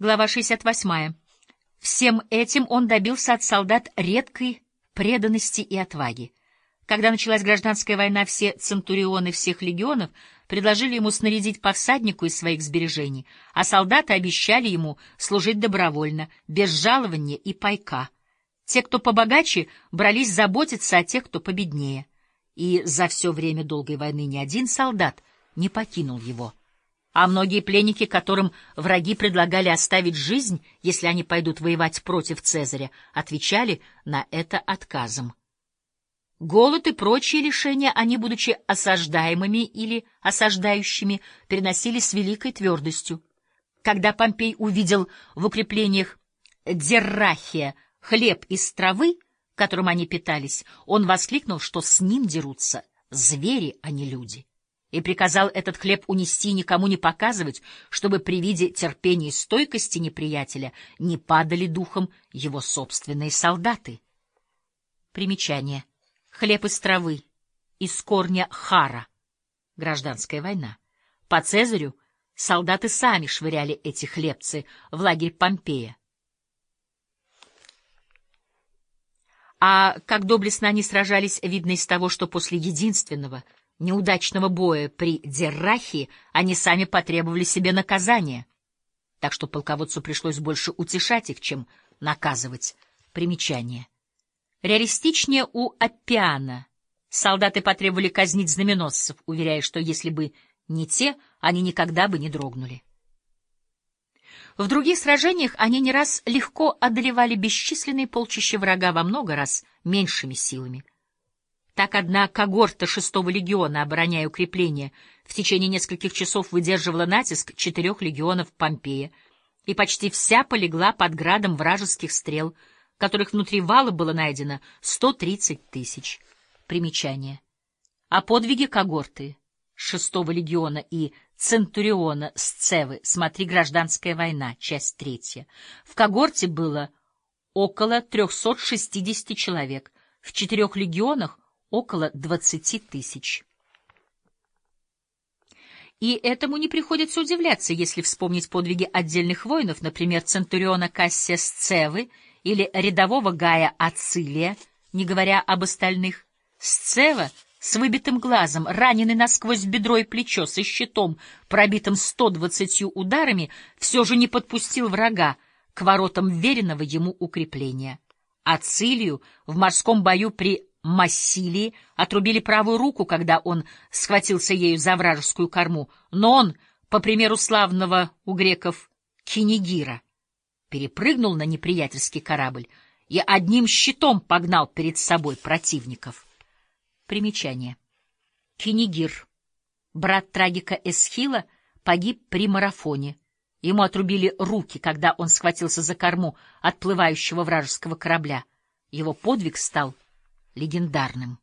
Глава 68. Всем этим он добился от солдат редкой преданности и отваги. Когда началась гражданская война, все центурионы всех легионов предложили ему снарядить по из своих сбережений, а солдаты обещали ему служить добровольно, без жалования и пайка. Те, кто побогаче, брались заботиться о тех, кто победнее. И за все время долгой войны ни один солдат не покинул его а многие пленники, которым враги предлагали оставить жизнь, если они пойдут воевать против Цезаря, отвечали на это отказом. Голод и прочие лишения они, будучи осаждаемыми или осаждающими, переносили с великой твердостью. Когда Помпей увидел в укреплениях Деррахия хлеб из травы, которым они питались, он воскликнул, что с ним дерутся звери, а не люди и приказал этот хлеб унести никому не показывать, чтобы при виде терпения и стойкости неприятеля не падали духом его собственные солдаты. Примечание. Хлеб из травы, из корня хара. Гражданская война. По Цезарю солдаты сами швыряли эти хлебцы в лагерь Помпея. А как доблестно они сражались, видно из того, что после единственного — неудачного боя при Деррахе они сами потребовали себе наказания, так что полководцу пришлось больше утешать их, чем наказывать. Примечание. Реалистичнее у Аппиана. Солдаты потребовали казнить знаменосцев, уверяя, что если бы не те, они никогда бы не дрогнули. В других сражениях они не раз легко одолевали бесчисленные полчища врага во много раз меньшими силами. Так одна когорта шестого легиона, обороняя укрепление, в течение нескольких часов выдерживала натиск четырех легионов Помпея, и почти вся полегла под градом вражеских стрел, которых внутри вала было найдено 130 тысяч. Примечание. О подвиге когорты шестого легиона и Центуриона Сцевы смотри «Гражданская война», часть третья. В когорте было около 360 человек, в четырех легионах около 20 тысяч. И этому не приходится удивляться, если вспомнить подвиги отдельных воинов, например, Центуриона Кассия Сцевы или рядового Гая Ацилия, не говоря об остальных. Сцева с выбитым глазом, раненый насквозь бедро и плечо, со щитом, пробитым 120 ударами, все же не подпустил врага к воротам веренного ему укрепления. Ацилию в морском бою при Массилии отрубили правую руку, когда он схватился ею за вражескую корму, но он, по примеру славного у греков Кинигира, перепрыгнул на неприятельский корабль и одним щитом погнал перед собой противников. Примечание. Кинигир, брат трагика Эсхила, погиб при марафоне. Ему отрубили руки, когда он схватился за корму отплывающего вражеского корабля. Его подвиг стал легендарным.